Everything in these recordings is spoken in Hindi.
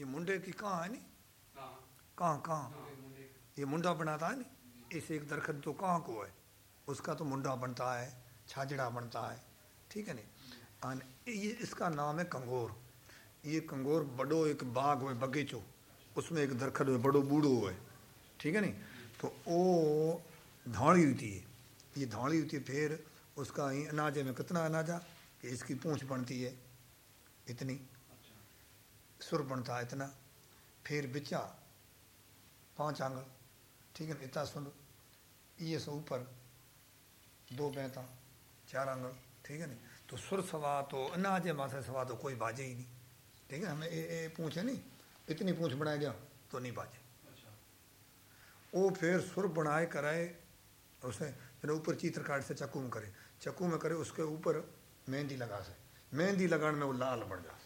ये मुंडे की कहाँ है नी हाँ कहाँ कहाँ? मुंडे ये मुंडा बनाता है नी इस एक दरख्त तो कहाँ को है? उसका तो मुंडा बनता है छाजड़ा बनता है ठीक है नी ये इसका नाम है कंगोर। ये कंगोर बड़ो एक बाग हुए बगीचो। उसमें एक दरख्त हो बड़ो बूढ़ो है ठीक है नी तो वो धाड़ी होती है। ये धाड़ी होती है फिर उसका ही अनाजे में कितना अनाजा? कि इसकी पूंछ बनती है इतनी। सुर बनता इतना। फिर बिचा पाँच आंगल। ठीक है इतना सुन ये से ऊपर दो बैता चार आंगल। ठीक है ना तो सुर सवा तो अनाजे माथे सवा तो कोई बाजे ही नहीं। ठीक है हमें ए, ए पूछ है नहीं? इतनी पूंछ बनाए गया तो नहीं बाजे। अच्छा वो फिर सुर बनाए कराए उसे फिर ऊपर चित्रकार से चक्कू में करे। चक्कू में करे उसके ऊपर मेहंदी लगा से। मेहंदी लगाने में वो लाल बन जा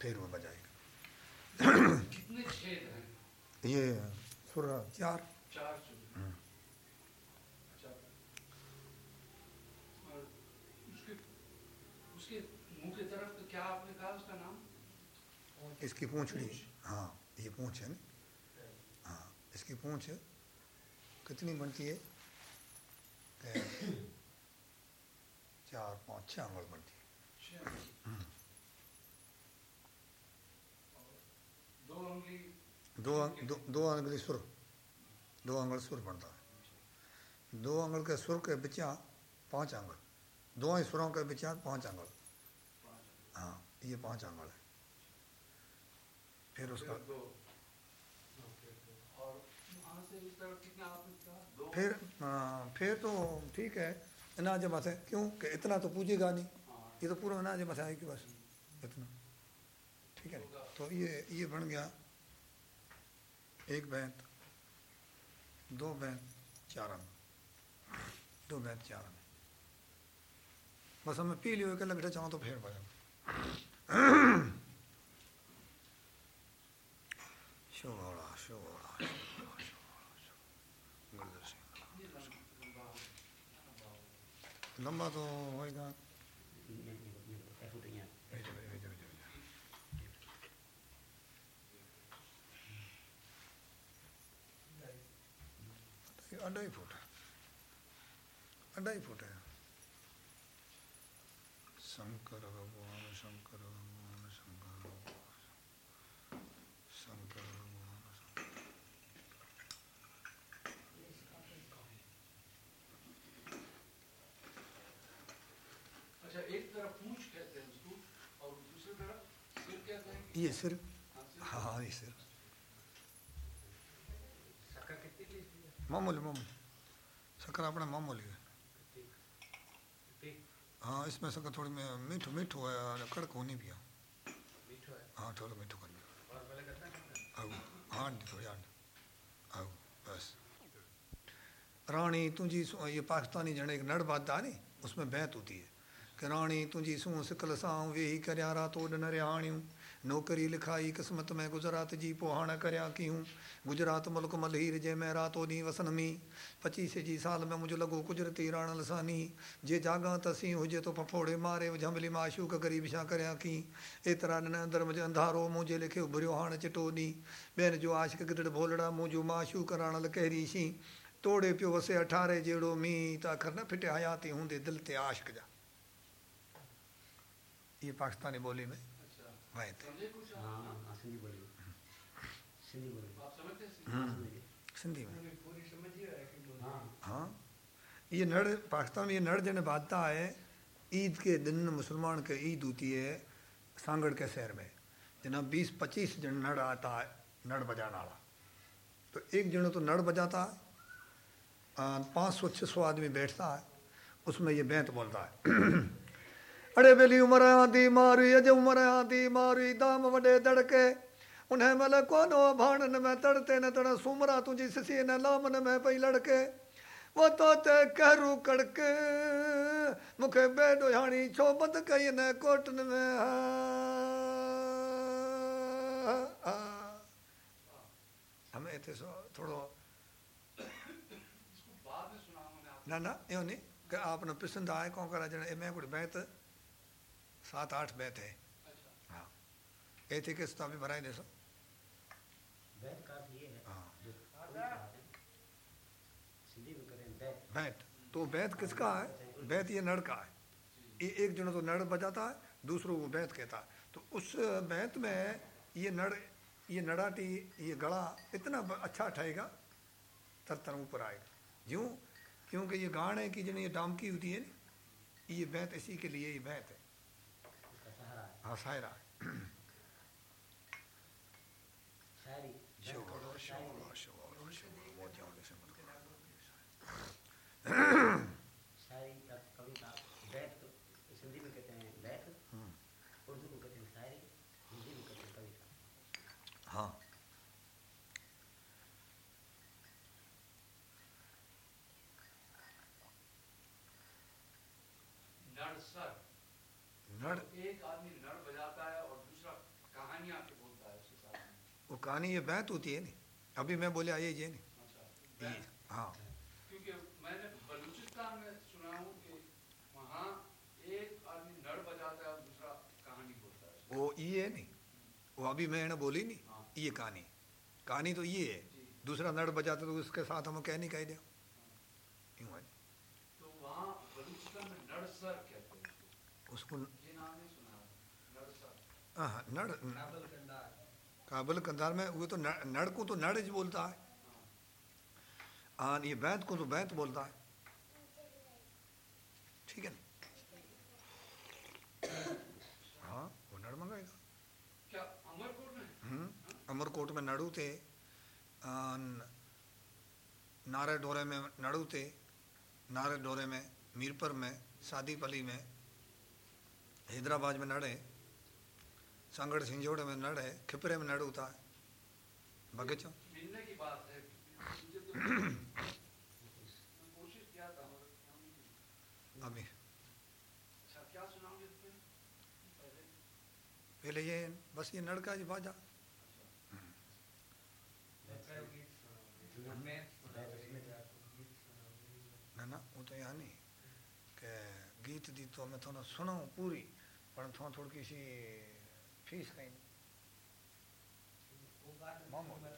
फिर वो बजाएगा। कितने छेद हैं? ये सुर चार। चार छेद अच्छा। और उसके उसके मुँह की तरफ़ क्या आपने कहा उसका नाम? इसकी पूंछड़ी हाँ ये पूंछ है ना? हाँ इसकी पूंछ कितनी बनती है? चार पाँच छः आंगल बनती है। दो दो अंग- दो सुर दो आंगल सुर बनता है दो आंगल के सुर के बिचा पाँच आंगल दो ही सुरों के बिचा पाँच आंगल हाँ ये पाँच आंगल है फिर उसका फिर फिर तो ठीक है अनाज मत है क्यों कि इतना तो पूजेगा नहीं ये तो पूरा अनाज मत है कि बस इतना ठीक है तो ये ये बन गया। एक बैंत दो बैंत चार अंग दो बैंत चार अंग बस हमें पी लियो एक लगटा चाहो तो फिर बजा शोभा लंबा तो होएगा। अढ़ाई फुट। है अढ़ाई फुट। है शंकर भगवान शंकर भगवान शंकर भगवान शंकर। भगवान अच्छा एक तरफ़ पूंछ कहते हैं उसको और दूसरी तरफ़ सिर कहते हैं? ये सिर। हाँ, हाँ हाँ ये सिर शक्कर कितनी लीजिए मामूली मामूली। शक्कर अपना मामूली है। हाँ इसमें शक्कर थोड़ी में मीठो मीठो है और कड़क होनी भी है। हाँ? थोड़ा मीठो करनी। आऊ हाँ थोड़ी आंड आऊ बस। रानी तुझी ये पाकिस्तानी जने एक नड़ बात नी उसमें बैंत होती है। कि रानी तुझी सू सिकल सां वेही करया रातो ॾन रिहाणियूं नौकरी लिखाई, क़िस्मत में गुजरात जी पोहाण करया गुजरात मुल्क मलहीर जंहिंमें रातो ॾींहुं वसनमी। पचीस जी साल में मुंहिंजो लॻो कुजरती राण लसानी। जे जागा त सीं हुजे तो फफोड़े मारे झमली माशूक ग़रीब छा करया की। एतिरा ॾिन अंदरि मुंहिंजे अंधारो मुंहिंजे लिखे उभरियो हाणे चिटो ॾींहुं ॿियनि जो आशिक गिदड़ भोलड़ा मुंहिंजो माशूक राणल कहिड़ी शी। तोड़े पियो वसे अठारे जहिड़ो मींहुं त अखर न फिटे हयाती हूंदे दिलि ते आशिक जा। ये पाकिस्तानी ॿोली में हाँ हाँ। सिंधी बोली। सिंधी बोली। आप समझते हैं सिंधी? हम्म, समझिए सिंधी में है। हाँ। हाँ ये नड़ पाकिस्तान में ये नड़ जन बांधता है ईद के दिन मुसलमान के ईद होती है सांगड़ के शहर में। जना बीस पच्चीस जन नड़ आता है नड़ बजाने वाला। तो एक जन तो नड़ बजाता है पाँच सौ छः सौ आदमी बैठता है उसमें ये बैंत बोलता है। अड़े बेली उमर आंदी मारी अज उमर आंदी मारी दाम वडे दड़के उन्हें मल कोनो भाणन में तड़ते न तड़ सुमरा तुझी सिसी न लामन में पई लड़के। वो तो ते कहरू कड़के मुखे बेडो हाणी छो बंद कई न कोटन में हा, हा। हमें मैंने आप ना ना यो नहीं कि आपने पसंद आए कौन करा जने मैं कोई बैत सात आठ बैत है। अच्छा। हाँ। ए वैद का ये है। हाँ। जो कहते हैं कहते हैं बैत। तो बैत किसका है? बैत ये नड़ का है। ये एक जन तो नड़ बजाता है दूसरों को बैत कहता है। तो उस बैत में ये नड़ ये नड़ाटी ये गला इतना अच्छा ठहेगा तर तर ऊपर आएगा। क्यों? क्योंकि ये गाने की जन ये डामकी होती है ना ये बैत इसी के लिए ये बैत है। है हाँ शायरा है शायरी शो वैद कहानी ये बैत होती है नी? अभी मैं बोले आइए ये नहीं अच्छा ये हाँ। क्योंकि मैंने बलूचिस्तान में सुना हूँ कि वहाँ एक आदमी नड़ बजाता है दूसरा कहानी बोलता है वो ये है नहीं वो अभी मैंने बोली नहीं हाँ। ये कहानी। कहानी तो ये है। दूसरा नड़ बजाते तो उसके साथ हम कह नहीं कह दिया यूँ है। तो वहाँ बलूचिस्तान में नड़ सर कहते हैं उसको। ये नाम नहीं सुना है। नड़ सर। हाँ नड़ काबल कंधार में वो तो नड़ को तो नड़ ही बोलता है। हाँ ये बैंत को तो बैंत बोलता है। ठीक है ना? हाँ वो नड़ मंगाएगा। क्या अमरकोट में? हम्म, अमरकोट में नड़ू थे। नारे डोरे में नड़ू थे। नारे डोरे में मीरपुर में सादीपली में हैदराबाद में नड़े। सांगड़ सिंजोड़े में नड़ है खिपरे में नड़ उता है बगीचों अभी। पहले। ये बस ये नड़का जी बाजा। ना ना वो तो यहाँ नहीं। के गीत दी तो मैं थोड़ा सुनाऊँ पूरी पर थोड़ा थोड़ी सी फ़ीस कहीं मामूली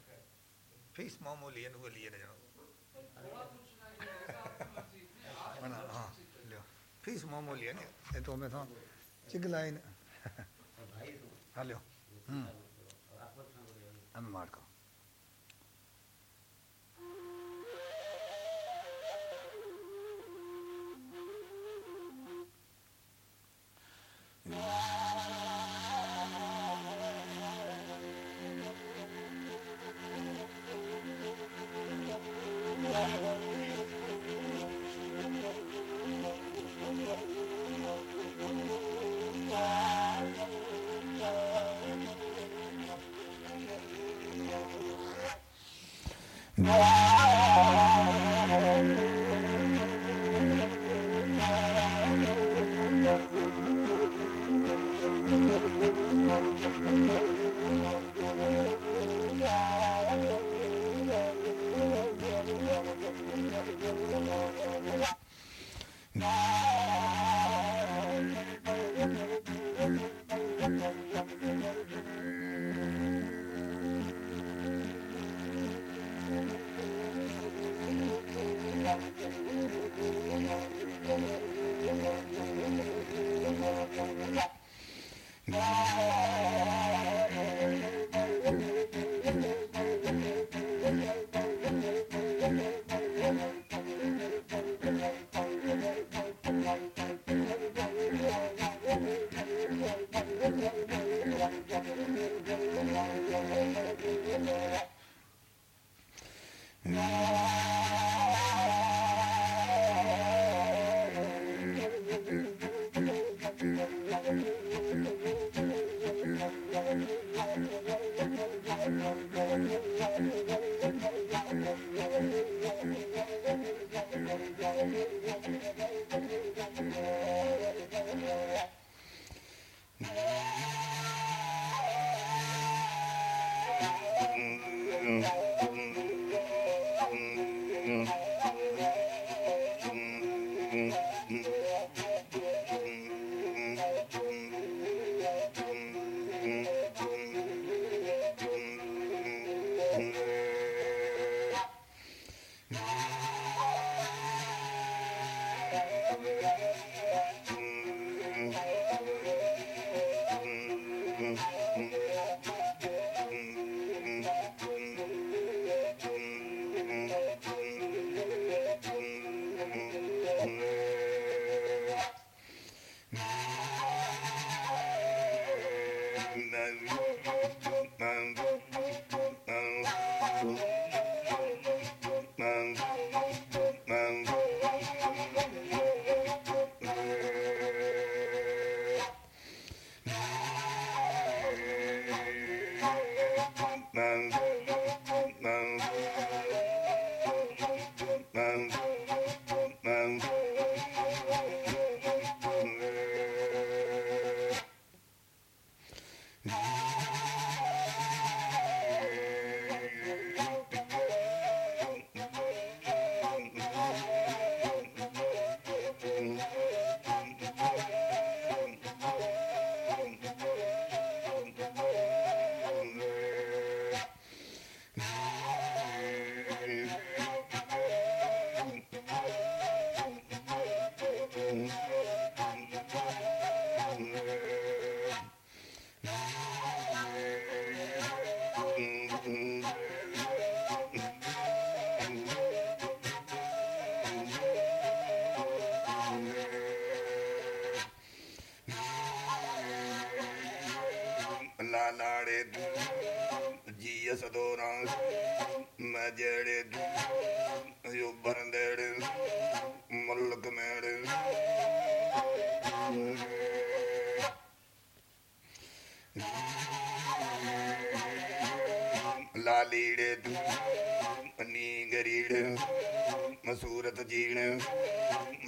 फ़ीस मामूली है वो लिए न हाँ लियो फ़ीस मामूली है ना ये तो मैं तो चिगलाई ने हाँ लियो हम्म हमें मार को Yeah.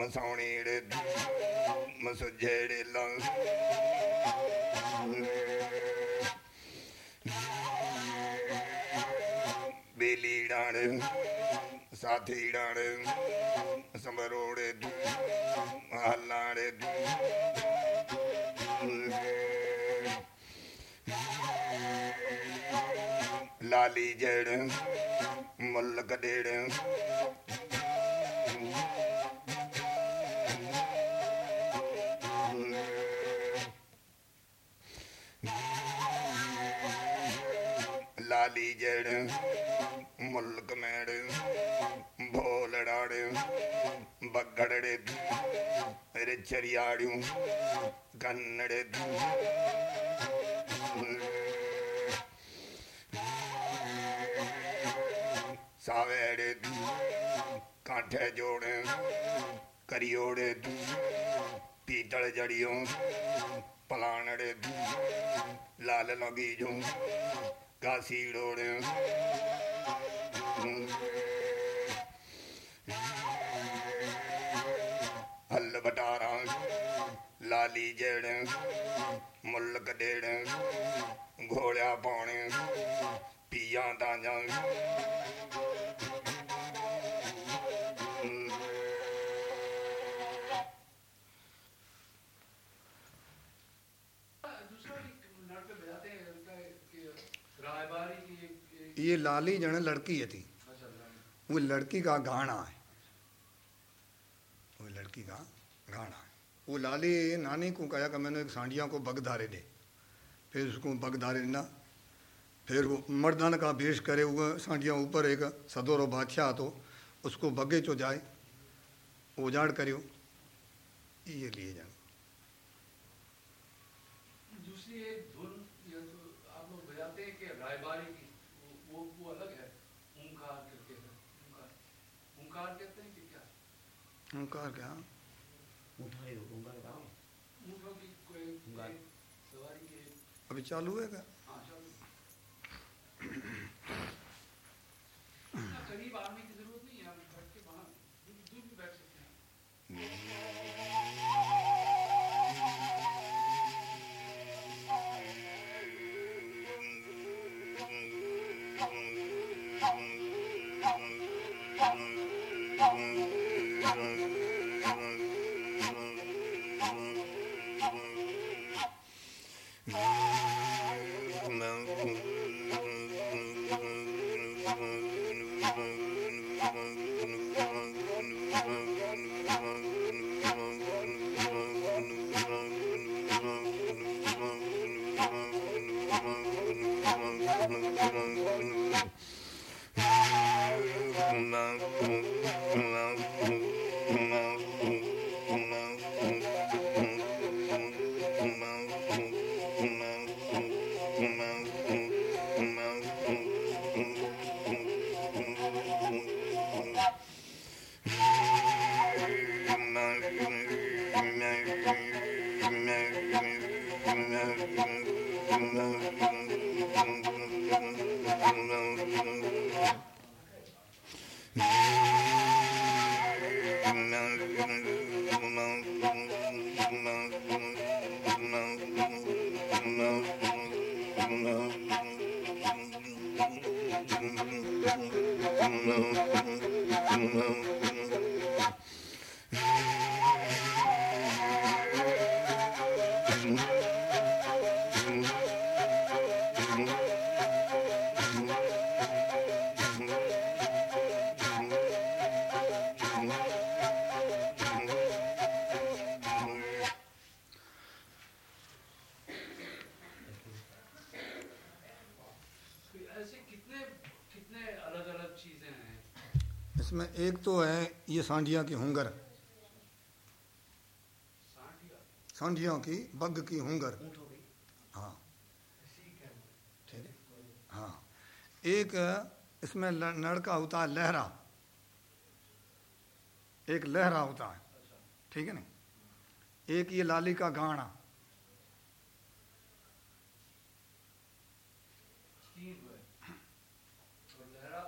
ਮਸੌਣੀੜ ਮਸੁਜੇੜੇ ਲਾਂ ਬੇਲੀੜਾਣ ਸਾਥੀੜਾਣ ਸਮਰੋੜੇ ਹਾਲਾੜੇ ਲਾਲੀ ਜੜ हाथ जोड़, करियोड़े पीतल जड़ियों, पलानड़े लाल लगी जो कासी डोड़े। हल बटारा लाली जेड़, मुल्क डेड़ घोड़ा पौने, पिया ताज़ा। ये लाली जन लड़की है थी। अच्छा वो लड़की का गाना है। वो लड़की का गाना है। वो लाली नानी को कहा कि मैंने एक सांडिया को बगधारे दे। फिर उसको बगधारे देना फिर वो मर्दान का भेष करे हुए सांडिया ऊपर एक सदोरो बादशाह तो उसको बगे चो जाए। उजाड़ करियो। ये लिए जाए दूसरी एक धुन ये तो आप लोग बजाते हैं कि रायबारी की वो वो, वो अलग है ओंकार करके है ओंकार ओंकार कहते हैं कि क्या ओंकार क्या ऊँटों ऊँगा गाँव ऊँटों की कोई ओंकार। एक सवारी की एक- अभी चालू है क्या? não, não. ये सांडिया की हुंगर। सांडियों की बग की हुंगर। हो ठीक है। एक इसमें लड़का होता है लहरा। एक लहरा होता है। ठीक है ना? एक ये लाली का गाना हुए। और लहरा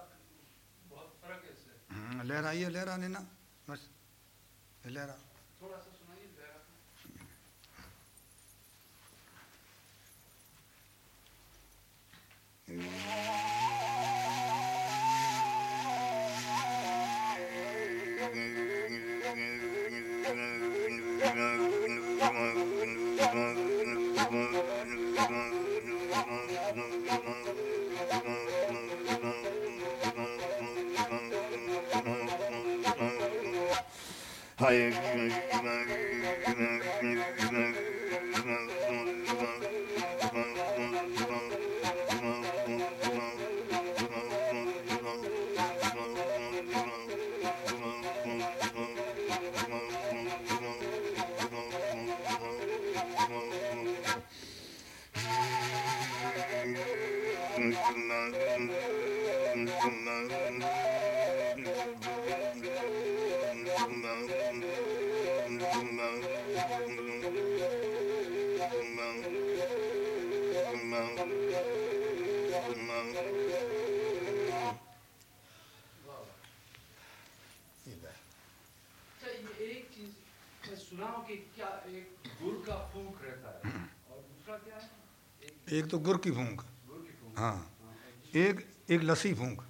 बहुत फ़र्क है इससे हम्म, लहरा ये लहरा ने ना बस ये लहरा थोड़ा सा सुनाइए लहरा ये गुर की फूंक हाँ हाँ, एक एक लस्सी फूंक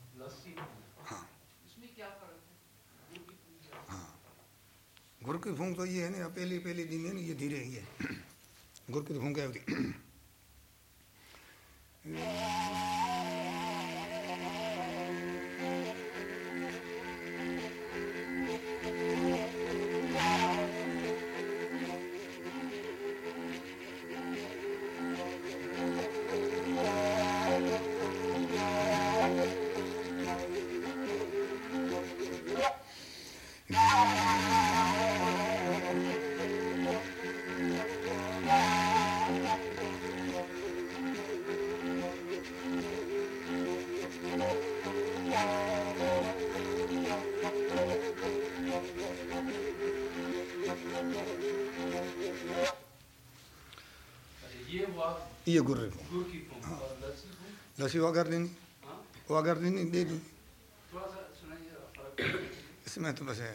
ये गुर को की लस्सी वो अगर देनी हुआ वो अगर देनी दे दूँ। इसमें तो बस है।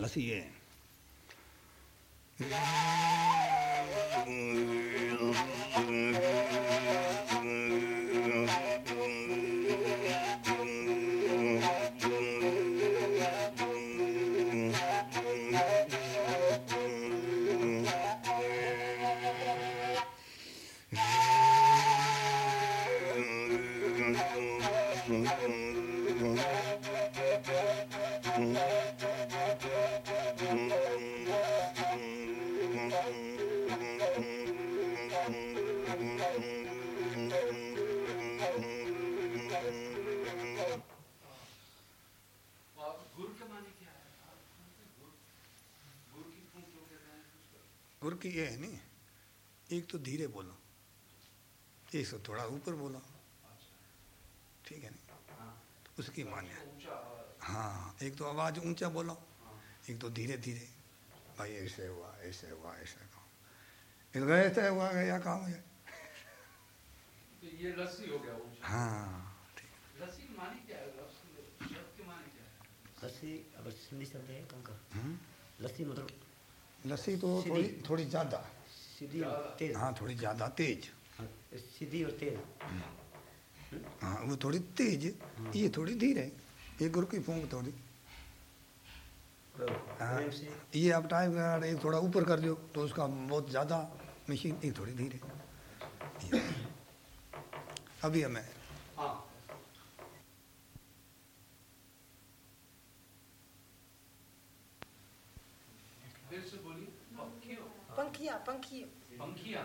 लस्सी ये है। गुर की ये है नहीं एक तो धीरे बोलो एक तो थोड़ा ऊपर बोलो। ठीक है ना? हाँ। तो उसकी मान्य है। आवाज़, हाँ एक तो आवाज़ ऊँचा बोलो हाँ। एक तो धीरे धीरे। भाई ऐसे हुआ ऐसे हुआ ऐसे गए थे हुआ गया काम है तो ये लस्सी हो गया हाँ लस्सी मानी क्या है? लस्सी शब्द की मानी क्या है? लस्सी अब सिंधी शब्द है कौन का हम्म। लस्सी मतलब लस्सी तो थोड़ी थोड़ी ज़्यादा। सीधी और तेज। हाँ थोड़ी ज़्यादा तेज। हाँ, सीधी और तेज। हाँ वो थोड़ी तेज ये थोड़ी धीरे। ये गुरु की फूंक थोड़ी। हाँ ये आप टाइम एक थोड़ा ऊपर कर दो तो उसका बहुत ज़्यादा मशीन एक थोड़ी धीरे। अभी हमें पंखिया पंखिया पंखियां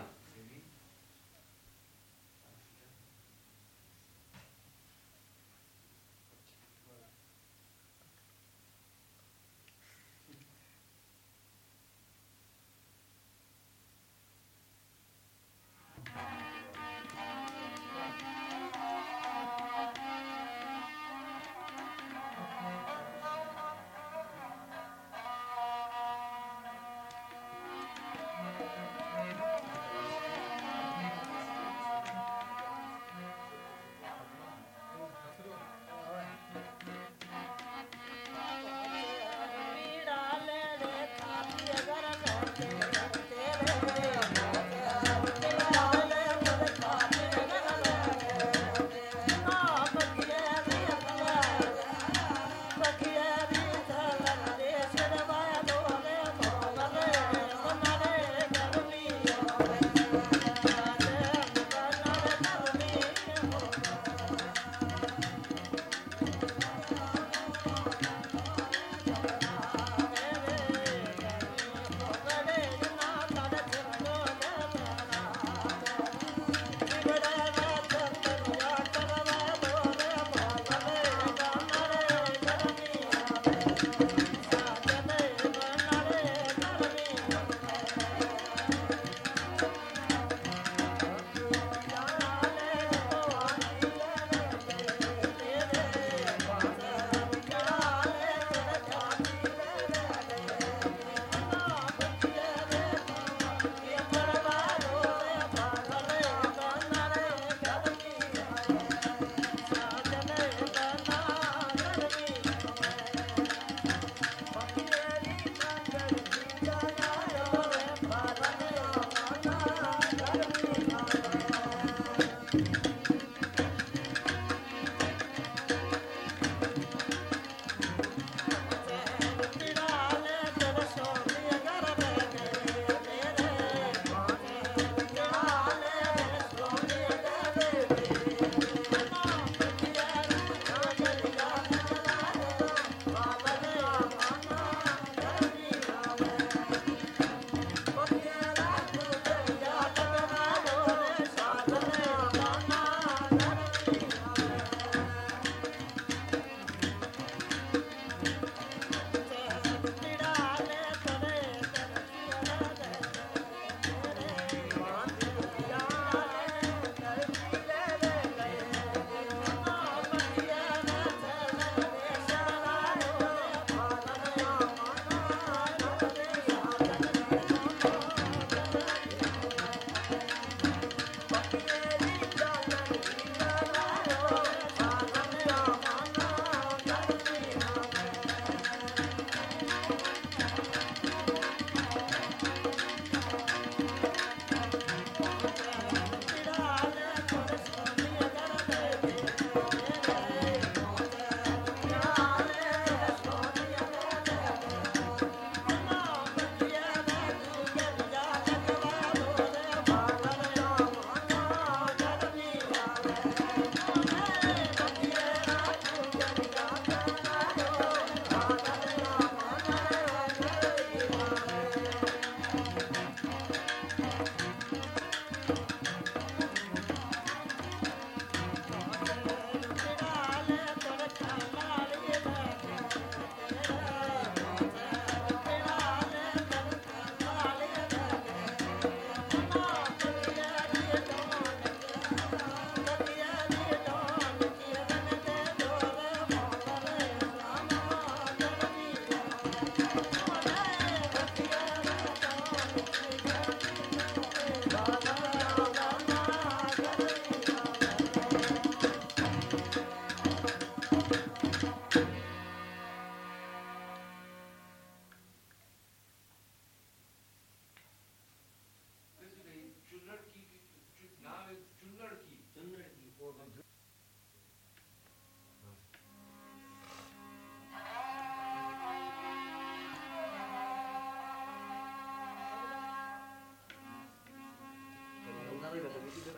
tabii ki de.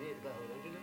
Neydi daha öğrenciler?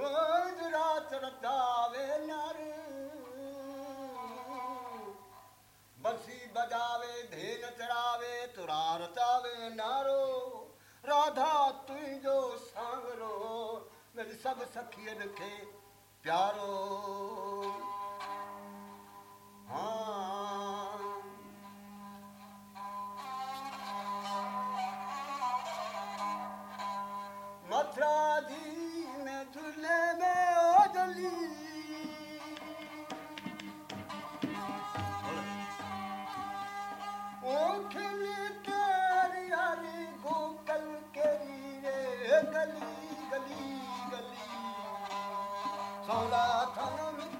ਹੋ ਜਰਾ ਚਰਤਾਵੇ ਨਰ ਬੰਸੀ ਬਜਾਵੇ ਧੇਨ ਚਰਾਵੇ ਤੁਰਾ ਰਚਾਵੇ ਨਾਰੋ ਰਾਧਾ ਤੂੰ ਜੋ ਸੰਗਰੋ ਮੇਰੀ ਸਭ ਸਖੀਨ ਕੇ ਪਿਆਰੋ ਹਾਂ मथुरा जी सौला थाना में